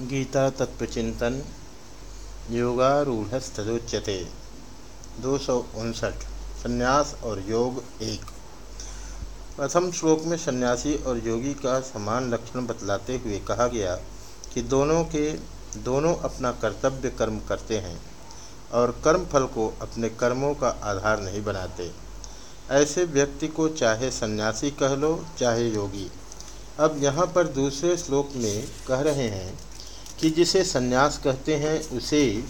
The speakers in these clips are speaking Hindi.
गीता तत्वचिंतन योगारूढ़स्तुच्यते दो सौ उनसठ, संन्यास और योग एक। प्रथम श्लोक में सन्यासी और योगी का समान लक्षण बतलाते हुए कहा गया कि दोनों के, दोनों अपना कर्तव्य कर्म करते हैं और कर्म फल को अपने कर्मों का आधार नहीं बनाते। ऐसे व्यक्ति को चाहे सन्यासी कह लो, चाहे योगी। अब यहाँ पर दूसरे श्लोक में कह रहे हैं कि जिसे सन्यास कहते हैं, उसे,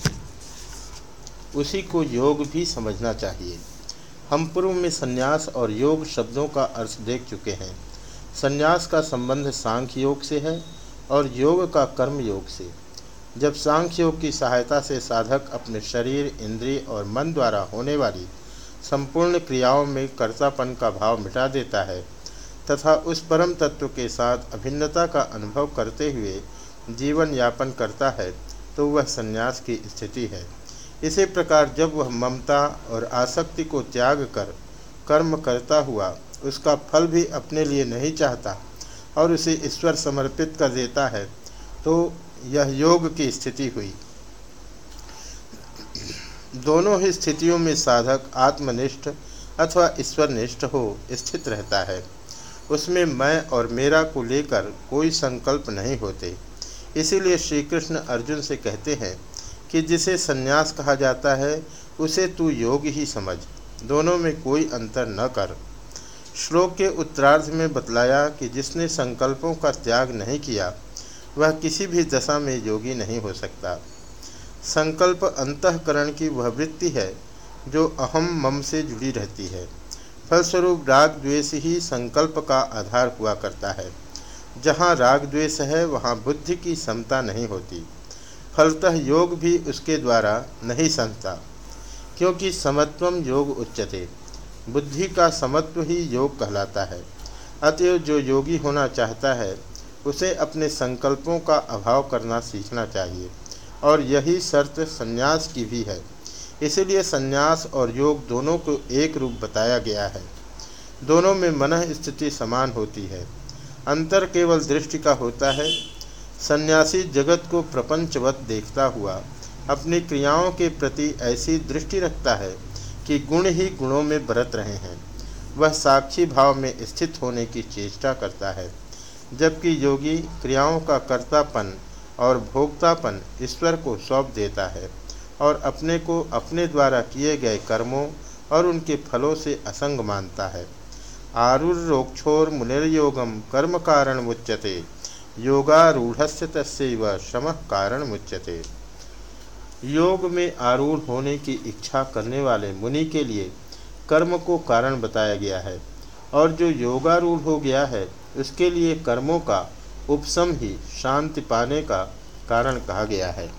उसी को योग भी समझना चाहिए। हम पूर्व में सन्यास और योग शब्दों का अर्थ देख चुके हैं। सन्यास का संबंध सांख्य योग से है और योग का कर्म योग से। जब सांख्य योग की सहायता से साधक अपने शरीर, इंद्रिय और मन द्वारा होने वाली संपूर्ण क्रियाओं में कर्तापन का भाव मिटा देता है, तथा उस परम तत्व के साथ अभिन्नता का अनुभव करते हुए जीवन यापन करता है तो वह संन्यास की स्थिति है। इसी प्रकार जब वह ममता और आसक्ति को त्याग कर कर्म करता हुआ, उसका फल भी अपने लिए नहीं चाहता और उसे ईश्वर समर्पित कर देता है तो यह योग की स्थिति हुई। दोनों ही स्थितियों में साधक आत्मनिष्ठ अथवा ईश्वरनिष्ठ हो, स्थित रहता है। उसमें मैं और मेरा को लेकर कोई संकल्प नहीं होते। इसीलिए श्री कृष्ण अर्जुन से कहते हैं कि जिसे संन्यास कहा जाता है, उसे तू योग ही समझ। दोनों में कोई अंतर न कर। श्लोक के उत्तरार्ध में बतलाया कि जिसने संकल्पों का त्याग नहीं किया, वह किसी भी दशा में योगी नहीं हो सकता। संकल्प अंतकरण की वह वृत्ति है, जो अहम मम से जुड़ी रहती है। फलस्वरूप राग द्वेष ही संकल्प का आधार हुआ करता है। जहाँ राग द्वेष है, वहाँ बुद्धि की समता नहीं होती। फलतः योग भी उसके द्वारा नहीं संता क्योंकि समत्वम योग उच्चते बुद्धि का समत्व ही योग कहलाता है। अतएव जो योगी होना चाहता है, उसे अपने संकल्पों का अभाव करना सीखना चाहिए, और यही शर्त संन्यास की भी है। इसलिए संन्यास और योग दोनों को एक रूप बताया गया है। दोनों में मन स्थिति समान होती है। अंतर केवल दृष्टि का होता है। सन्यासी जगत को प्रपंचवत देखता हुआ अपनी क्रियाओं के प्रति ऐसी दृष्टि रखता है कि गुण ही गुणों में बरत रहे हैं। वह साक्षी भाव में स्थित होने की चेष्टा करता है, जबकि योगी क्रियाओं का कर्तापन और भोक्तापन ईश्वर को सौंप देता है और अपने को अपने द्वारा किए गए कर्मों और उनके फलों से असंग मानता है। आरुरोक्षोर मुनिर्योगम कर्म कारण मुच्यते योगारूढ़ तस्व श्रम कारण मुच्यते योग में आरूढ़ होने की इच्छा करने वाले मुनि के लिए कर्म को कारण बताया गया है, और जो योगारूढ़ हो गया है, उसके लिए कर्मों का उपशम ही शांति पाने का कारण कहा गया है।